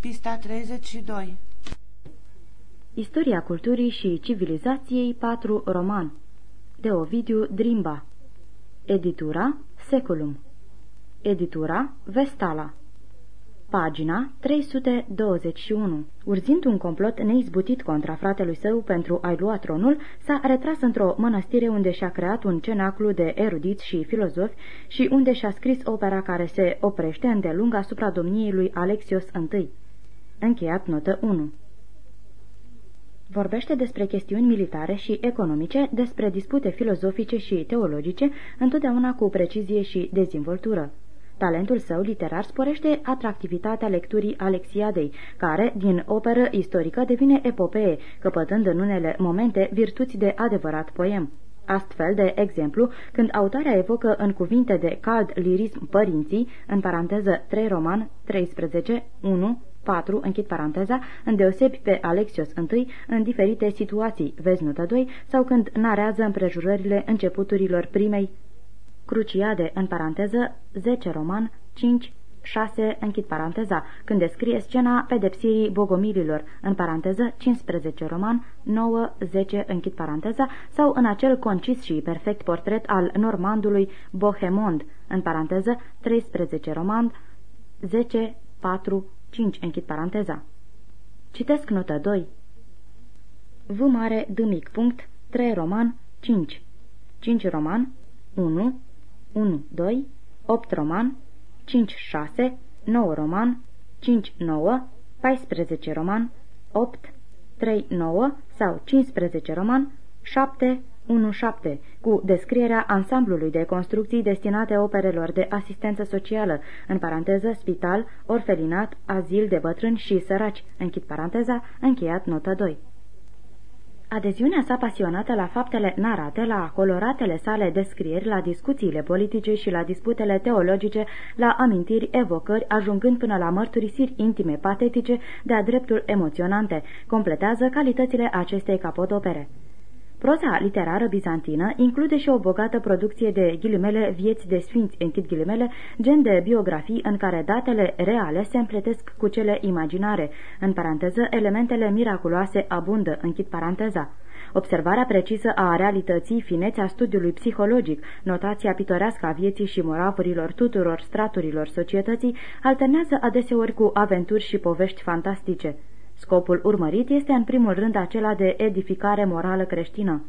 Pista 32 Istoria culturii și civilizației 4 roman. De Ovidiu Drimba. Editura Seculum. Editura Vestala. Pagina 321 Urzind un complot neizbutit contra fratelui său pentru a-i lua tronul, s-a retras într-o mănăstire unde și-a creat un cenaclu de erudiți și filozofi și unde și-a scris opera care se oprește îndelung asupra domniei lui Alexios I. Încheiat notă 1 Vorbește despre chestiuni militare și economice, despre dispute filozofice și teologice, întotdeauna cu precizie și dezvoltură. Talentul său literar sporește atractivitatea lecturii Alexiadei, care, din operă istorică, devine epopee, căpătând în unele momente virtuți de adevărat poem. Astfel, de exemplu, când autoarea evocă în cuvinte de cald lirism părinții, în paranteză 3 roman 13, 1, 4, închid paranteza, îndeosebi pe Alexios I în diferite situații, vezi notă 2, sau când narează împrejurările începuturilor primei Cruciade, în paranteză, 10 roman, 5, 6, închid paranteza, când descrie scena pedepsirii bogomililor, în paranteză 15 roman, 9, 10, închid paranteza, sau în acel concis și perfect portret al normandului Bohemond, în paranteză 13 roman, 10, 4, 5, închid paranteza. Citesc notă 2. V mare D mic punct 3 roman 5 5 roman 1 1, 2, 8 roman, 5, 6, 9 roman, 5, 9, 14 roman, 8, 3, 9 sau 15 roman, 7, 1, 7, cu descrierea ansamblului de construcții destinate operelor de asistență socială, în paranteză spital, orfelinat, azil de bătrâni și săraci, închid paranteza, încheiat nota 2. Adeziunea sa pasionată la faptele narate, la coloratele sale descrieri, la discuțiile politice și la disputele teologice, la amintiri, evocări, ajungând până la mărturisiri intime patetice, de-a dreptul emoționante, completează calitățile acestei capodopere. Proza literară bizantină include și o bogată producție de ghilimele vieți de sfinți, închid ghilimele, gen de biografii în care datele reale se împletesc cu cele imaginare, în paranteză, elementele miraculoase abundă, închid paranteza. Observarea precisă a realității, finețea studiului psihologic, notația pitorească a vieții și moravurilor tuturor straturilor societății, alternează adeseori cu aventuri și povești fantastice. Scopul urmărit este în primul rând acela de edificare morală creștină.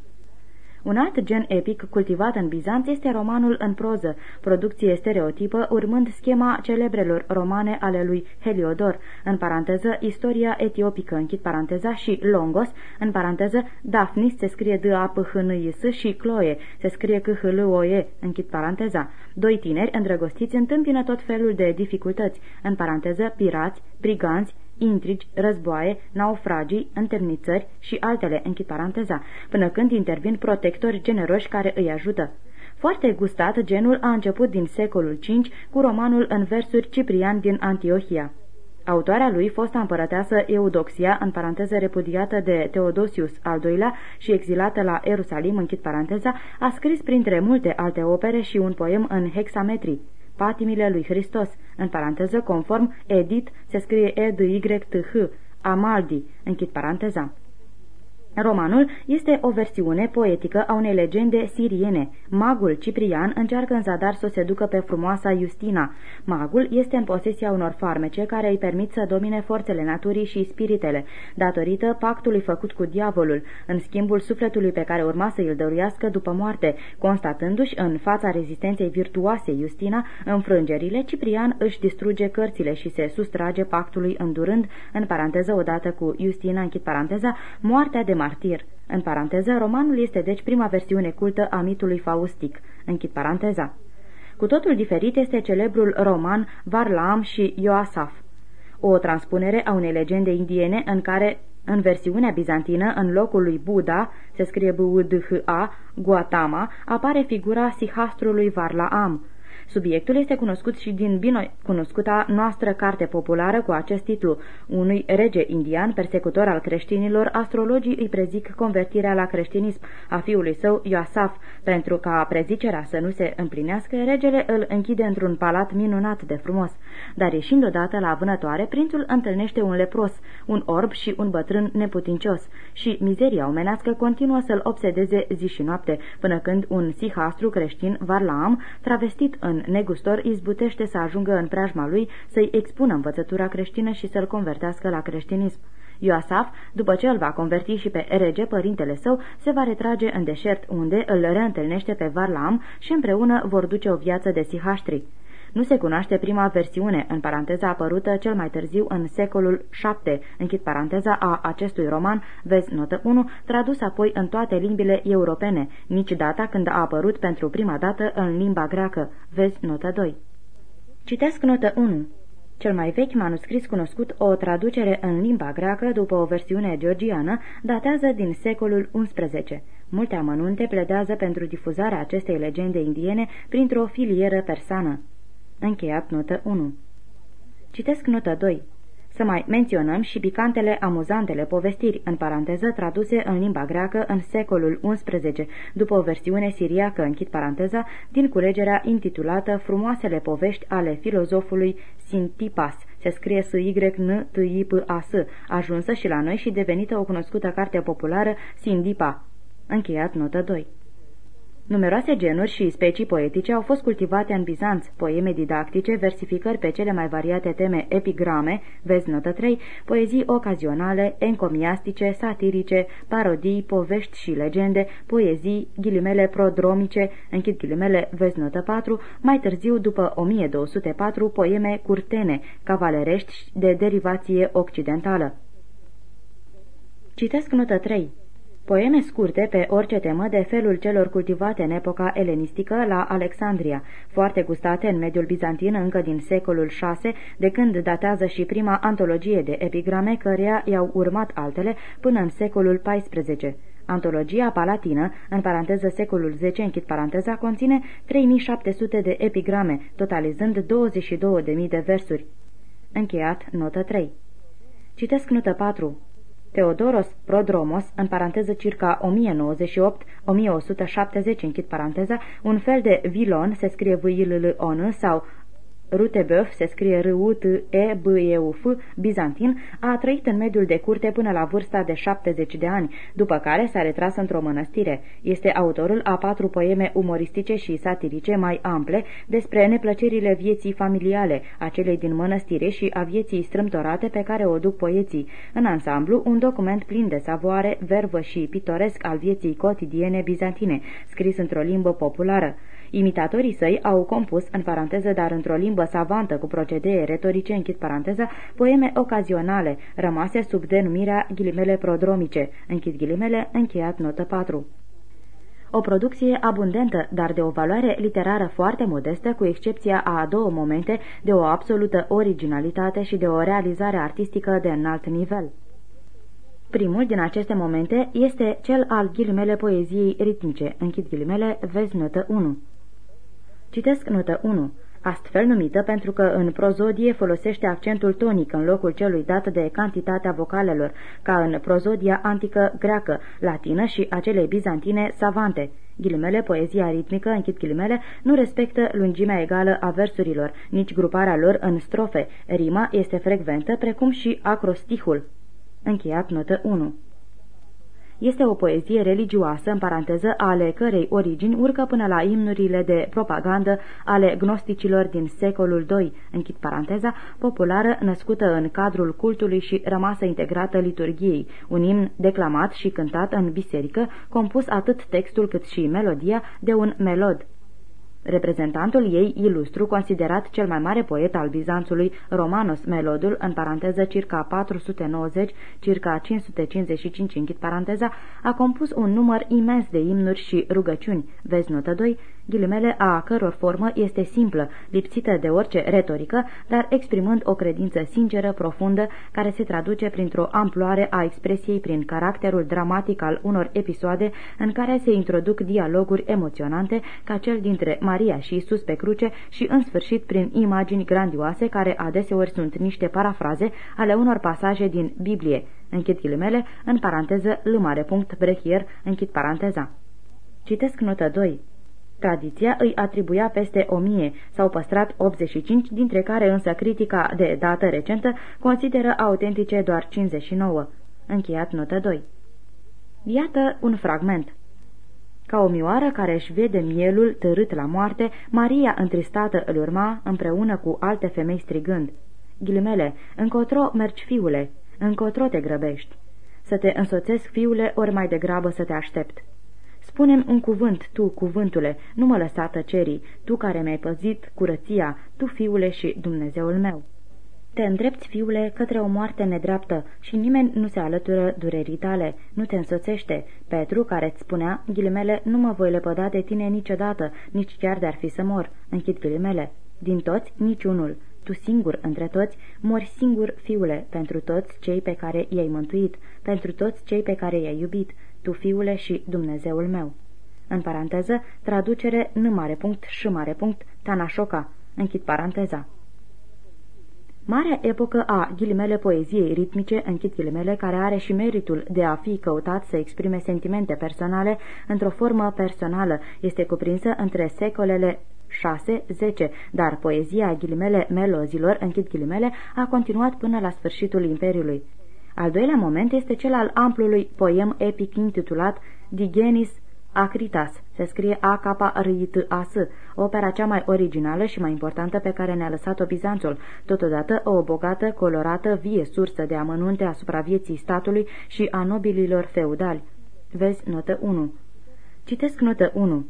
Un alt gen epic cultivat în Bizanț este romanul în proză, producție stereotipă, urmând schema celebrelor romane ale lui Heliodor, în paranteză istoria etiopică, închid paranteza, și Longos, în paranteză Daphnis se scrie d a p h n și s și Chloe se scrie c h l o e închid paranteza. Doi tineri îndrăgostiți întâmpină tot felul de dificultăți, în paranteză pirați, briganți, intrigi, războaie, naufragii, întemnițări și altele, închid paranteza, până când intervin protectori generoși care îi ajută. Foarte gustat, genul a început din secolul V cu romanul în versuri Ciprian din Antiohia. Autoarea lui, fosta împărăteasă Eudoxia, în paranteză repudiată de Teodosius al II-lea și exilată la Ierusalim, închid paranteza, a scris printre multe alte opere și un poem în hexametrii patimile lui Hristos, în paranteză conform edit se scrie e d y t h Amaldi, închid paranteza. Romanul este o versiune poetică a unei legende siriene. Magul Ciprian încearcă în zadar să se ducă pe frumoasa Justina. Magul este în posesia unor farmece care îi permit să domine forțele naturii și spiritele, datorită pactului făcut cu diavolul, în schimbul sufletului pe care urma să îl dăruiască după moarte. Constatându-și în fața rezistenței virtuoase Justina înfrângerile, Ciprian își distruge cărțile și se sustrage pactului îndurând, în paranteză odată cu Justina, închid paranteza, moartea de martir. În paranteză, romanul este deci prima versiune cultă a mitului faustic. Închid paranteza. Cu totul diferit este celebrul roman Varlam și Ioasaf, o transpunere a unei legende indiene în care, în versiunea bizantină, în locul lui Buddha, se scrie b u d h a Guatama, apare figura sihastrului Varlaam. Subiectul este cunoscut și din bine cunoscuta noastră carte populară cu acest titlu. Unui rege indian, persecutor al creștinilor, astrologii îi prezic convertirea la creștinism a fiului său Ioasaf. Pentru ca prezicerea să nu se împlinească, regele îl închide într-un palat minunat de frumos. Dar ieșind odată la vânătoare, prințul întâlnește un lepros, un orb și un bătrân neputincios și mizeria omenească continuă să-l obsedeze zi și noapte, până când un sihastru creștin, Varlaam, travestit în negustor, izbutește să ajungă în preajma lui, să-i expună învățătura creștină și să-l convertească la creștinism. Ioasaf, după ce îl va converti și pe rege, părintele său, se va retrage în deșert, unde îl reîntâlnește pe Varlaam și împreună vor duce o viață de sihaștri. Nu se cunoaște prima versiune, în paranteza apărută cel mai târziu în secolul VII, închid paranteza a acestui roman, vezi notă 1, tradus apoi în toate limbile europene, nici data când a apărut pentru prima dată în limba greacă, vezi notă 2. Citesc notă 1. Cel mai vechi manuscris cunoscut, o traducere în limba greacă după o versiune georgiană, datează din secolul XI. Multe amănunte pledează pentru difuzarea acestei legende indiene printr-o filieră persană. Încheiat notă 1. Citesc notă 2. Să mai menționăm și picantele amuzantele povestiri, în paranteză traduse în limba greacă în secolul XI, după o versiune siriacă, închid paranteza, din culegerea intitulată Frumoasele povești ale filozofului Sintipas, se scrie s y n t i p a s ajunsă și la noi și devenită o cunoscută carte populară Sindipa. Încheiat notă 2. Numeroase genuri și specii poetice au fost cultivate în Bizanț, poeme didactice, versificări pe cele mai variate teme epigrame, vezi notă 3, poezii ocazionale, encomiastice, satirice, parodii, povești și legende, poezii, ghilimele prodromice, închid ghilimele, vezi notă 4, mai târziu, după 1204, poeme curtene, cavalerești de derivație occidentală. Citesc notă 3. Poeme scurte pe orice temă de felul celor cultivate în epoca elenistică la Alexandria, foarte gustate în mediul bizantin încă din secolul VI, de când datează și prima antologie de epigrame, căreia i-au urmat altele până în secolul XIV. Antologia palatină, în paranteză secolul X, închid paranteza, conține 3700 de epigrame, totalizând 22.000 de versuri. Încheiat, notă 3. Citesc notă 4. Teodoros Prodromos, în paranteză circa 1098-1170, închid paranteza, un fel de vilon, se scrie v i l l o n sau Rutebeuf, se scrie r u t e b e u f bizantin, a trăit în mediul de curte până la vârsta de 70 de ani, după care s-a retras într-o mănăstire. Este autorul a patru poeme umoristice și satirice mai ample despre neplăcerile vieții familiale, a celei din mănăstire și a vieții strâmtorate pe care o duc poeții. În ansamblu, un document plin de savoare, vervă și pitoresc al vieții cotidiene bizantine, scris într-o limbă populară. Imitatorii săi au compus, în paranteză, dar într-o limbă savantă cu procedee retorice, închid paranteza, poeme ocazionale, rămase sub denumirea ghilimele prodromice, închid ghilimele, încheiat notă 4 o producție abundentă, dar de o valoare literară foarte modestă, cu excepția a două momente de o absolută originalitate și de o realizare artistică de înalt nivel. Primul din aceste momente este cel al ghilimele poeziei ritmice, închid ghilimele, vezi notă 1. Citesc notă 1. Astfel numită pentru că în prozodie folosește accentul tonic în locul celui dat de cantitatea vocalelor, ca în prozodia antică greacă, latină și acelei bizantine savante. Ghilimele, poezia ritmică, închid ghilimele, nu respectă lungimea egală a versurilor, nici gruparea lor în strofe. Rima este frecventă, precum și acrostihul. Încheiat notă 1. Este o poezie religioasă, în paranteză, ale cărei origini urcă până la imnurile de propagandă ale gnosticilor din secolul II, închid paranteza, populară, născută în cadrul cultului și rămasă integrată liturgiei, un imn declamat și cântat în biserică, compus atât textul cât și melodia de un melod, Reprezentantul ei ilustru, considerat cel mai mare poet al Bizanțului, Romanos Melodul, în paranteză circa 490, circa 555, închid paranteza, a compus un număr imens de imnuri și rugăciuni, vezi notă 2, ghilimele a căror formă este simplă, lipsită de orice retorică, dar exprimând o credință sinceră, profundă, care se traduce printr-o amploare a expresiei prin caracterul dramatic al unor episoade în care se introduc dialoguri emoționante ca cel dintre Maria și Isus pe cruce și în sfârșit prin imagini grandioase care adeseori sunt niște parafraze ale unor pasaje din Biblie, închid ghilimele, în paranteză, lumare punct, brechier, închid paranteza. Citesc notă 2. Tradiția îi atribuia peste o mie, s-au păstrat 85, dintre care însă critica de dată recentă consideră autentice doar 59. Încheiat notă 2. Iată un fragment. Ca o mioară care își vede mielul târât la moarte, Maria întristată îl urma împreună cu alte femei strigând. Ghilimele, încotro mergi fiule, încotro te grăbești. Să te însoțesc fiule, ori mai degrabă să te aștept. Spunem un cuvânt, tu, cuvântule, nu mă lăsa tăcerii, tu care mi-ai păzit curăția, tu, fiule și Dumnezeul meu. Te îndrepți, fiule, către o moarte nedreaptă și nimeni nu se alătură durerii tale, nu te însoțește. Petru, care îți spunea, ghilimele, nu mă voi lepăda de tine niciodată, nici chiar de-ar fi să mor, închid ghilimele. Din toți, niciunul. Tu singur între toți, mori singur, fiule, pentru toți cei pe care i-ai mântuit, pentru toți cei pe care i-ai iubit, tu fiule și Dumnezeul meu. În paranteză, traducere n mare punct și mare punct, Tanașoca, închid paranteza. Marea epocă a ghilimele poeziei ritmice, închid ghilimele, care are și meritul de a fi căutat să exprime sentimente personale într-o formă personală, este cuprinsă între secolele 6-10, dar poezia ghilimele melozilor, închid ghilimele, a continuat până la sfârșitul Imperiului. Al doilea moment este cel al amplului poem epic intitulat Digenis Acritas, se scrie a k r i t a s opera cea mai originală și mai importantă pe care ne-a lăsat-o Bizanțul, totodată o bogată, colorată, vie sursă de amănunte asupra vieții statului și a nobililor feudali. Vezi notă 1. Citesc notă 1.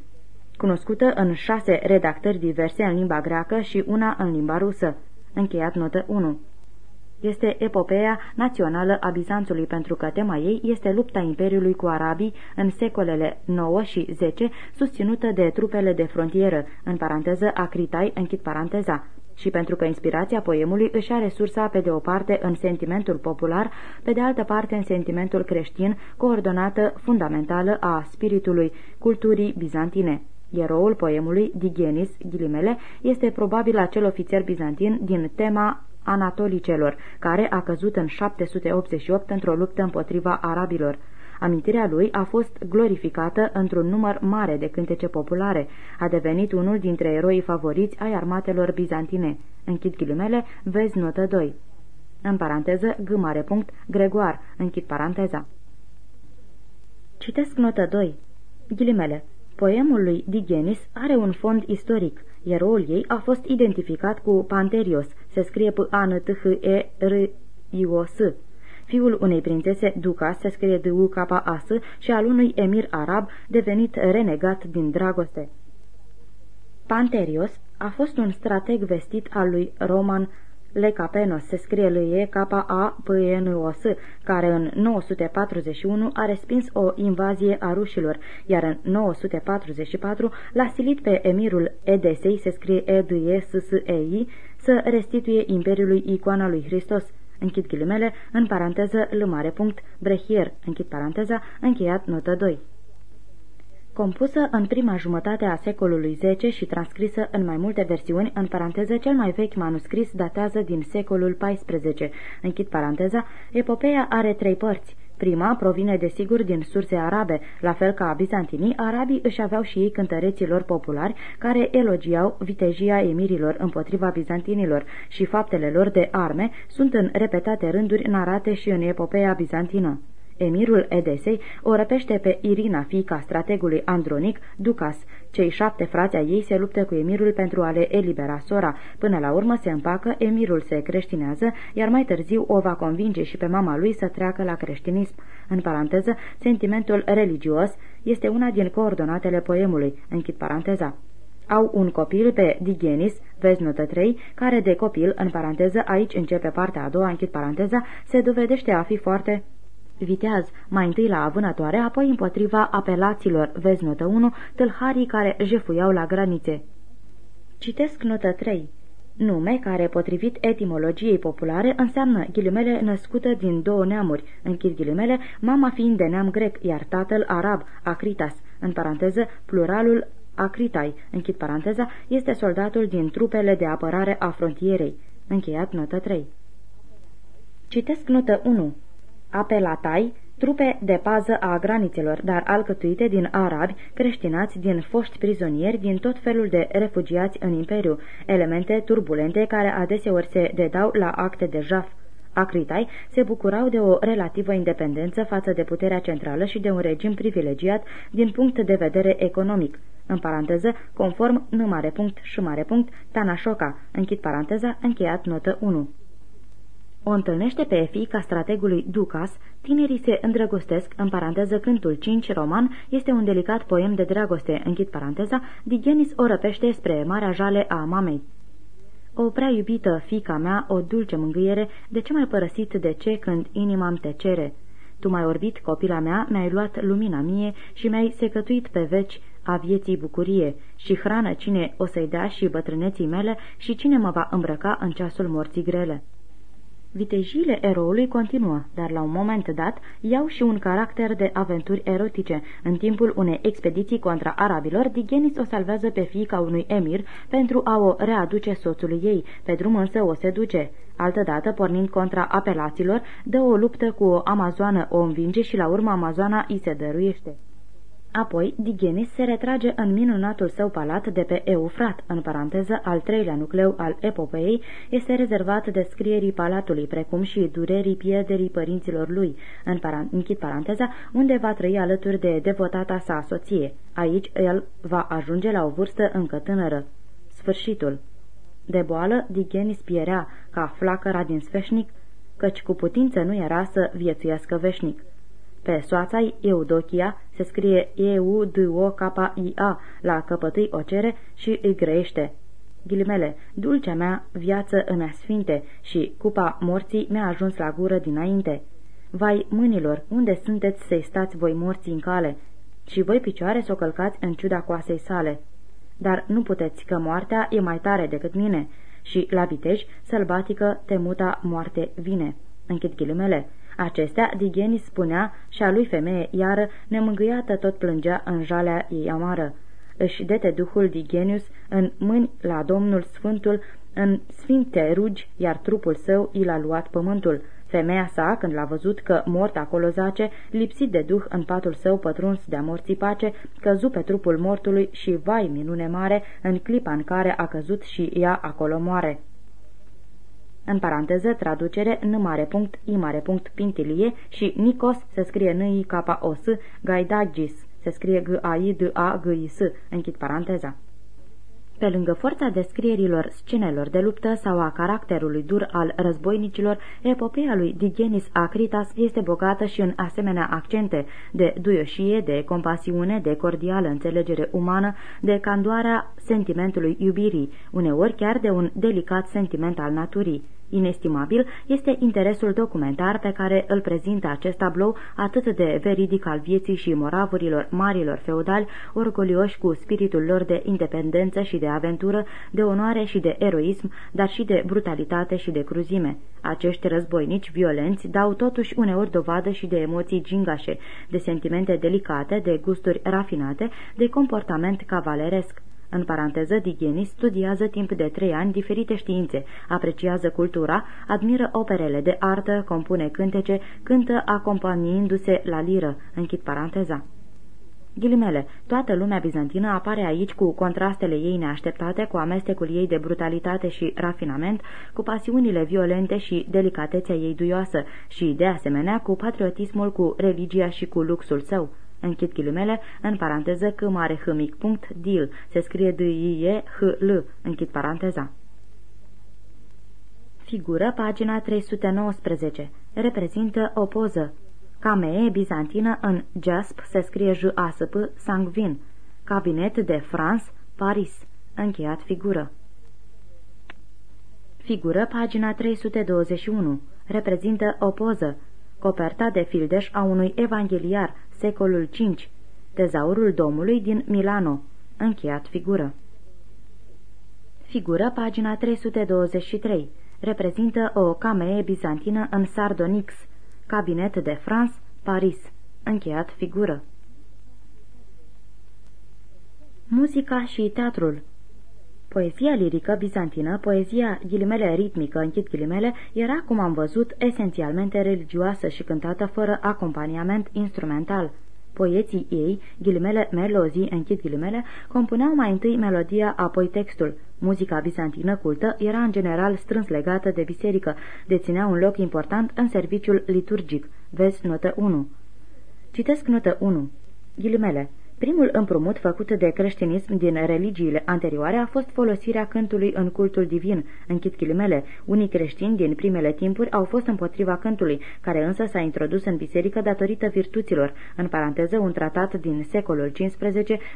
Cunoscută în șase redactări diverse în limba greacă și una în limba rusă. Încheiat notă 1. Este epopeea națională a Bizanțului pentru că tema ei este lupta Imperiului cu arabii în secolele 9 și 10, susținută de trupele de frontieră, în paranteză Acritai, închid paranteza, și pentru că inspirația poemului își are sursa pe de o parte în sentimentul popular, pe de altă parte în sentimentul creștin, coordonată fundamentală a spiritului culturii bizantine. Eroul poemului, Digenis, ghilimele, este probabil acel ofițer bizantin din tema anatolicelor, care a căzut în 788 într-o luptă împotriva arabilor. Amintirea lui a fost glorificată într-un număr mare de cântece populare. A devenit unul dintre eroii favoriți ai armatelor bizantine. Închid ghilimele, vezi notă 2. În paranteză, g mare punct, Gregoar, închid paranteza. Citesc notă 2. Ghilimele. Poemul lui Digenis are un fond istoric. Eroul ei a fost identificat cu Panterios, se scrie p a n t h e r i o s fiul unei prințese Ducas, se scrie d u k a s și al unui emir arab devenit renegat din dragoste. Panterios a fost un strateg vestit al lui Roman Lecapenos se scrie lui E K A P N O S, care în 941 a respins o invazie a rușilor, iar în 944 l-a silit pe emirul Edesei, se scrie E D E S S E I, să restituie imperiului icoana lui Hristos. Închid ghilimele, în paranteză, lămare punct, brehier, închid paranteza, încheiat notă 2. Compusă în prima jumătate a secolului X și transcrisă în mai multe versiuni, în paranteză cel mai vechi manuscris datează din secolul XIV. Închid paranteza, epopeea are trei părți. Prima provine desigur din surse arabe, la fel ca bizantinii, arabii își aveau și ei cântăreții lor populari care elogiau vitejia emirilor împotriva bizantinilor și faptele lor de arme sunt în repetate rânduri narate și în epopeea bizantină. Emirul Edesei o răpește pe Irina, fiica strategului Andronic, Ducas. Cei șapte frați ai ei se luptă cu emirul pentru a le elibera sora. Până la urmă se împacă, emirul se creștinează, iar mai târziu o va convinge și pe mama lui să treacă la creștinism. În paranteză, sentimentul religios este una din coordonatele poemului. Închid paranteza au un copil pe Digenis, vezi notă 3, care de copil, în paranteză, aici începe partea a doua, închid paranteza, se dovedește a fi foarte viteaz, mai întâi la vânătoare, apoi împotriva apelaților, vezi notă 1, tâlharii care jefuiau la granițe. Citesc notă 3 nume care, potrivit etimologiei populare, înseamnă ghilimele născută din două neamuri, închid ghilimele, mama fiind de neam grec, iar tatăl arab, acritas, în paranteză, pluralul acritai, închid paranteza, este soldatul din trupele de apărare a frontierei. Încheiat notă 3. Citesc notă 1. Apelatai, trupe de pază a granițelor, dar alcătuite din arabi, creștinați, din foști prizonieri, din tot felul de refugiați în imperiu, elemente turbulente care adeseori se dedau la acte de jaf. Acritai se bucurau de o relativă independență față de puterea centrală și de un regim privilegiat din punct de vedere economic. În paranteză, conform n mare punct și mare punct, Tanashoka, închid paranteza, încheiat notă 1. O întâlnește pe fiica strategului Ducas, tinerii se îndrăgostesc, în paranteză cântul 5 roman, este un delicat poem de dragoste, închid paranteza, Digenis o răpește spre marea jale a mamei. O prea iubită, fica mea, o dulce mângâiere, de ce mai părăsit de ce când inima-mi te cere? Tu m-ai orbit, copila mea, mi-ai luat lumina mie și mi-ai secătuit pe veci a vieții bucurie și hrană cine o să-i dea și bătrâneții mele și cine mă va îmbrăca în ceasul morții grele. Vitejiile eroului continuă, dar la un moment dat iau și un caracter de aventuri erotice. În timpul unei expediții contra arabilor, Digenis o salvează pe fiica unui emir pentru a o readuce soțului ei, pe drum însă o seduce. Altădată, pornind contra apelaților, dă o luptă cu o amazoană, o învinge și la urmă amazoana îi se dăruiește. Apoi, Digenis se retrage în minunatul său palat de pe Eufrat, în paranteză, al treilea nucleu al epopeei, este rezervat descrierii palatului, precum și durerii pierderii părinților lui, în paran închid paranteza, unde va trăi alături de devotata sa soție. Aici el va ajunge la o vârstă încă tânără. Sfârșitul. De boală, Digenis pierea ca flacăra din sfeșnic, căci cu putință nu era să viețuiască veșnic. Pe soața Eudochia se scrie E-U-D-O-K-I-A la căpătâi o cere și îi grăiește. Ghilimele, dulcea mea viață în asfinte și cupa morții mi-a ajuns la gură dinainte. Vai, mâinilor, unde sunteți să-i stați voi morții în cale? Și voi picioare să o călcați în ciuda coasei sale. Dar nu puteți, că moartea e mai tare decât mine și la vitej sălbatică temuta moarte vine. Închid ghilimele. Acestea, Digenis spunea și a lui femeie iară, nemângâiată tot plângea în jalea ei amară. Își dete duhul Digenius în mâini la Domnul Sfântul, în sfinte rugi, iar trupul său i l-a luat pământul. Femeia sa, când l-a văzut că mort acolo zace, lipsit de duh în patul său pătruns de-a morții pace, căzu pe trupul mortului și, vai minune mare, în clipa în care a căzut și ea acolo moare. În paranteză, traducere, n mare punct, i mare punct, pintilie și Nikos se scrie n i k o s Gaidagis se scrie g a i d a g i s închid paranteza. Pe lângă forța descrierilor scenelor de luptă sau a caracterului dur al războinicilor, epopeea lui Digenis Acritas este bogată și în asemenea accente de duioșie, de compasiune, de cordială înțelegere umană, de candoarea sentimentului iubirii, uneori chiar de un delicat sentiment al naturii. Inestimabil este interesul documentar pe care îl prezintă acest tablou atât de veridic al vieții și moravurilor marilor feudali, orgolioși cu spiritul lor de independență și de aventură, de onoare și de eroism, dar și de brutalitate și de cruzime. Acești războinici violenți dau totuși uneori dovadă și de emoții gingașe, de sentimente delicate, de gusturi rafinate, de comportament cavaleresc. În paranteză, Digenis studiază timp de trei ani diferite științe, apreciază cultura, admiră operele de artă, compune cântece, cântă acompaniindu-se la liră. Închid paranteza. Ghilimele, toată lumea bizantină apare aici cu contrastele ei neașteptate, cu amestecul ei de brutalitate și rafinament, cu pasiunile violente și delicatețea ei duioasă și, de asemenea, cu patriotismul, cu religia și cu luxul său. Închid ghilimele, în paranteză, că mare h mic punct, dil, se scrie d i e h l închid paranteza. Figură, pagina 319. Reprezintă o poză. Camee bizantină în jasp se scrie j a s p sangvin. Cabinet de France, Paris. Încheiat figură. Figură, pagina 321. Reprezintă o poză. coperta de fildeș a unui evangheliar, secolul V, tezaurul domului din Milano, încheiat figură. Figură pagina 323. Reprezintă o camee bizantină în Sardonix, cabinet de France, Paris. Încheiat figură. Muzica și teatrul Poezia lirică bizantină, poezia ghilimele ritmică, închid ghilimele, era, cum am văzut, esențialmente religioasă și cântată fără acompaniament instrumental. Poeții ei, ghilimele melozii, închid ghilimele, compuneau mai întâi melodia, apoi textul. Muzica bizantină cultă era în general strâns legată de biserică, deținea un loc important în serviciul liturgic. Vezi notă 1. Citesc notă 1. Ghilimele. Primul împrumut făcut de creștinism din religiile anterioare a fost folosirea cântului în cultul divin. Închid ghilimele. Unii creștini din primele timpuri au fost împotriva cântului, care însă s-a introdus în biserică datorită virtuților. În paranteză, un tratat din secolul XV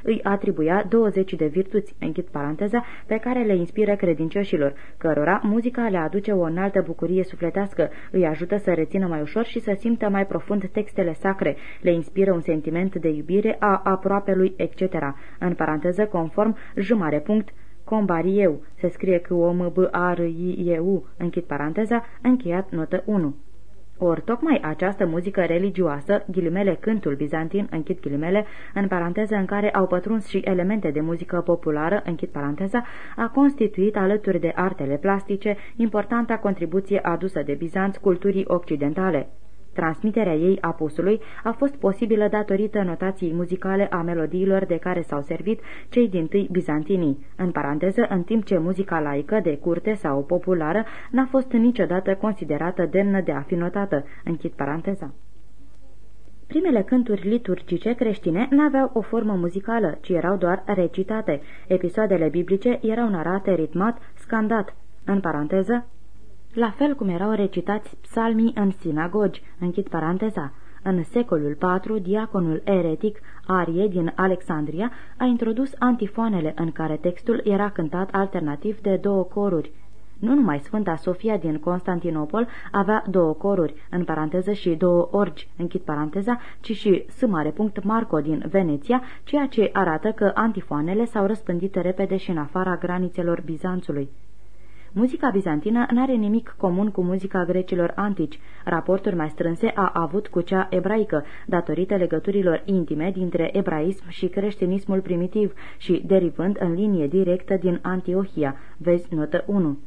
îi atribuia 20 de virtuți, închid paranteza, pe care le inspiră credincioșilor, cărora muzica le aduce o înaltă bucurie sufletească, îi ajută să rețină mai ușor și să simtă mai profund textele sacre, le inspiră un sentiment de iubire a aproape aproapelui, etc. În paranteză, conform, jumare punct, combarieu, se scrie cu o m b a r i e u închid paranteza, încheiat notă 1. Ori tocmai această muzică religioasă, ghilimele cântul bizantin, închid ghilimele, în paranteză în care au pătruns și elemente de muzică populară, închid paranteza, a constituit alături de artele plastice importanta contribuție adusă de Bizanț culturii occidentale. Transmiterea ei apusului a fost posibilă datorită notației muzicale a melodiilor de care s-au servit cei din tâi bizantinii, în paranteză, în timp ce muzica laică de curte sau populară n-a fost niciodată considerată demnă de a fi notată, închid paranteza. Primele cânturi liturgice creștine n-aveau o formă muzicală, ci erau doar recitate. Episoadele biblice erau narate ritmat, scandat, în paranteză, la fel cum erau recitați psalmii în sinagogi, închid paranteza. În secolul IV, diaconul eretic Arie din Alexandria a introdus antifoanele în care textul era cântat alternativ de două coruri. Nu numai Sfânta Sofia din Constantinopol avea două coruri, în paranteză și două orgi, închid paranteza, ci și S. Marco din Veneția, ceea ce arată că antifoanele s-au răspândit repede și în afara granițelor Bizanțului. Muzica bizantină n-are nimic comun cu muzica grecilor antici. Raporturi mai strânse a avut cu cea ebraică, datorită legăturilor intime dintre ebraism și creștinismul primitiv și derivând în linie directă din Antiohia. Vezi notă 1.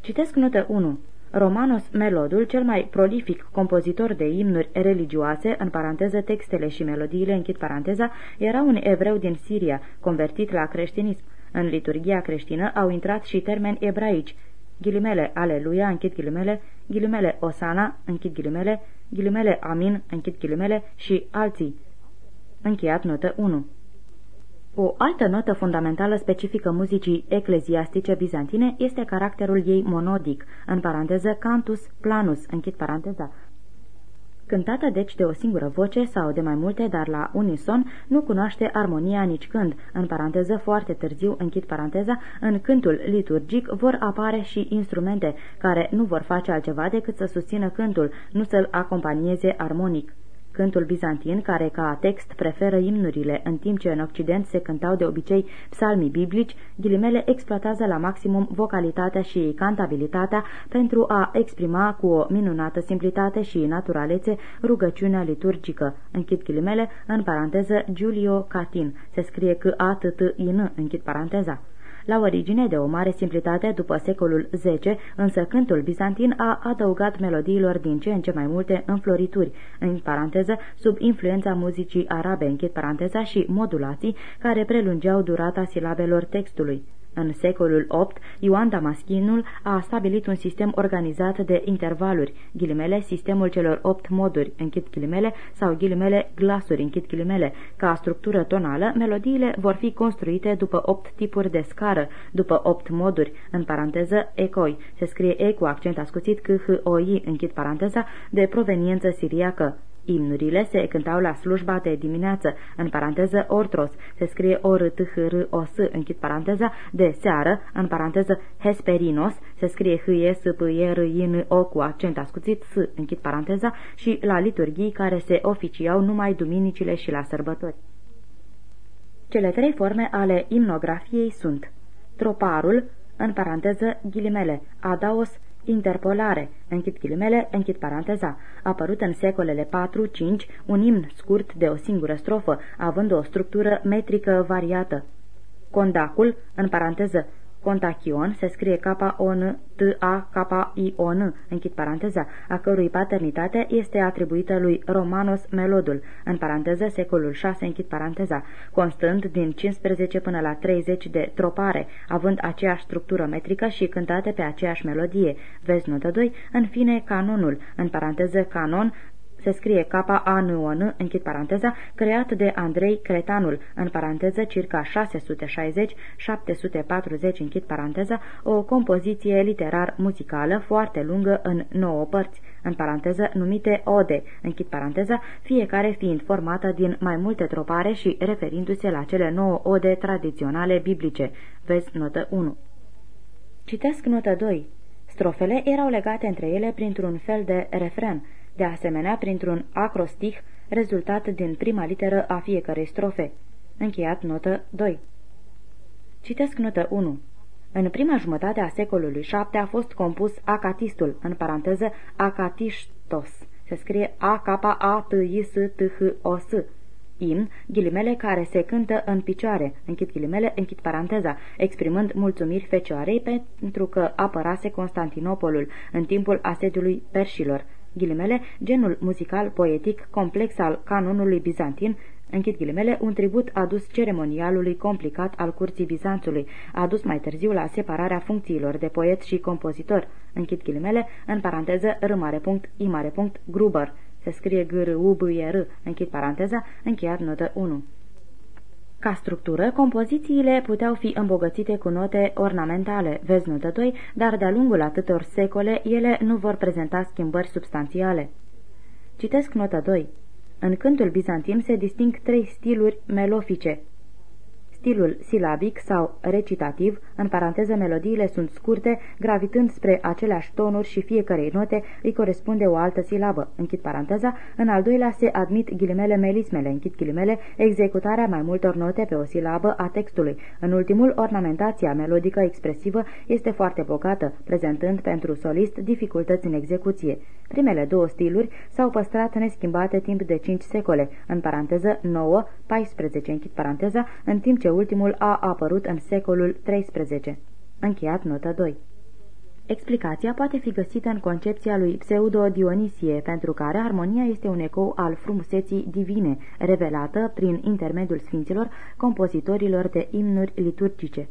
Citesc notă 1. Romanos Melodul, cel mai prolific compozitor de imnuri religioase, în paranteză textele și melodiile, închid paranteza, era un evreu din Siria, convertit la creștinism. În liturgia creștină au intrat și termeni ebraici, ghilimele aleluia, închid ghilimele, ghilimele osana, închid ghilimele, ghilimele amin, închid ghilimele și alții. Încheiat notă 1. O altă notă fundamentală specifică muzicii ecleziastice bizantine este caracterul ei monodic, în paranteză cantus planus, închid paranteza, Cântată deci de o singură voce sau de mai multe, dar la unison, nu cunoaște armonia nici când. În paranteză, foarte târziu, închid paranteza, în cântul liturgic vor apare și instrumente care nu vor face altceva decât să susțină cântul, nu să-l acompanieze armonic. Cântul bizantin, care ca text preferă imnurile, în timp ce în Occident se cântau de obicei psalmii biblici, ghilimele exploatează la maximum vocalitatea și cantabilitatea pentru a exprima cu o minunată simplitate și naturalețe rugăciunea liturgică. Închid ghilimele, în paranteză Giulio Catin. Se scrie că a t t i n închid paranteza la origine de o mare simplitate după secolul X, însă cântul bizantin a adăugat melodiilor din ce în ce mai multe înflorituri, în paranteză, sub influența muzicii arabe, închid paranteza, și modulații care prelungeau durata silabelor textului. În secolul VIII, Ioan Damaschinul a stabilit un sistem organizat de intervaluri, ghilimele, sistemul celor opt moduri, închid ghilimele, sau ghilimele, glasuri, închid ghilimele. Ca structură tonală, melodiile vor fi construite după opt tipuri de scară, după opt moduri, în paranteză, ecoi. Se scrie e cu accent ascuțit c h o i închid paranteza, de proveniență siriacă. Imnurile se cântau la slujba de dimineață, în paranteză ortros, se scrie o r t h r o s închid paranteza, de seară, în paranteză hesperinos, se scrie h e s p e r i n o cu accent ascuțit s închid paranteza, și la liturghii care se oficiau numai duminicile și la sărbători. Cele trei forme ale imnografiei sunt troparul, în paranteză ghilimele, adaos, interpolare, închid ghilimele, închid paranteza, apărut în secolele 4-5, un imn scurt de o singură strofă, având o structură metrică variată. Condacul, în paranteză, Contachion se scrie K-O-N-T-A-K-I-O-N, închid paranteza, a cărui paternitate este atribuită lui Romanos Melodul, în paranteză secolul 6, închid paranteza, constând din 15 până la 30 de tropare, având aceeași structură metrică și cântate pe aceeași melodie. Vezi notă 2, în fine canonul, în paranteză canon, se scrie K-A-N-O-N, închid paranteza, creat de Andrei Cretanul, în paranteză circa 660-740, închid paranteza, o compoziție literar-muzicală foarte lungă în nouă părți, în paranteză numite ode, închid paranteza, fiecare fiind formată din mai multe tropare și referindu-se la cele nouă ode tradiționale biblice. Vezi notă 1. Citesc notă 2. Strofele erau legate între ele printr-un fel de refren, de asemenea printr-un acrostih rezultat din prima literă a fiecărei strofe. Încheiat notă 2. Citesc notă 1. În prima jumătate a secolului VII a fost compus acatistul, în paranteză acatiștos. Se scrie a k a t i s t h o s imn, ghilimele care se cântă în picioare, închid ghilimele, închid paranteza, exprimând mulțumiri fecioarei pentru că apărase Constantinopolul în timpul asediului perșilor, ghilimele, genul muzical poetic complex al canonului bizantin, închid ghilimele, un tribut adus ceremonialului complicat al curții Bizanțului, adus mai târziu la separarea funcțiilor de poet și compozitor, închid ghilimele, în paranteză, r mare punct, i mare punct, Gruber, se scrie g r u b e r. Închid paranteza, încheiat notă 1. Ca structură, compozițiile puteau fi îmbogățite cu note ornamentale, vezi notă 2, dar de-a lungul atâtor secole ele nu vor prezenta schimbări substanțiale. Citesc notă 2. În cântul bizantin se disting trei stiluri melofice, Stilul silabic sau recitativ, în paranteză melodiile sunt scurte, gravitând spre aceleași tonuri și fiecarei note îi corespunde o altă silabă, închid paranteza, în al doilea se admit ghilimele melismele, închid ghilimele, executarea mai multor note pe o silabă a textului. În ultimul, ornamentația melodică expresivă este foarte bogată, prezentând pentru solist dificultăți în execuție. Primele două stiluri s-au păstrat neschimbate timp de 5 secole, în paranteză 9, 14, închid paranteza, în timp ce ce ultimul a apărut în secolul XIII. Încheiat notă 2. Explicația poate fi găsită în concepția lui Pseudo-Dionisie, pentru care armonia este un ecou al frumuseții divine, revelată prin intermediul sfinților, compozitorilor de imnuri liturgice.